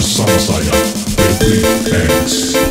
Samsaya, Baby X.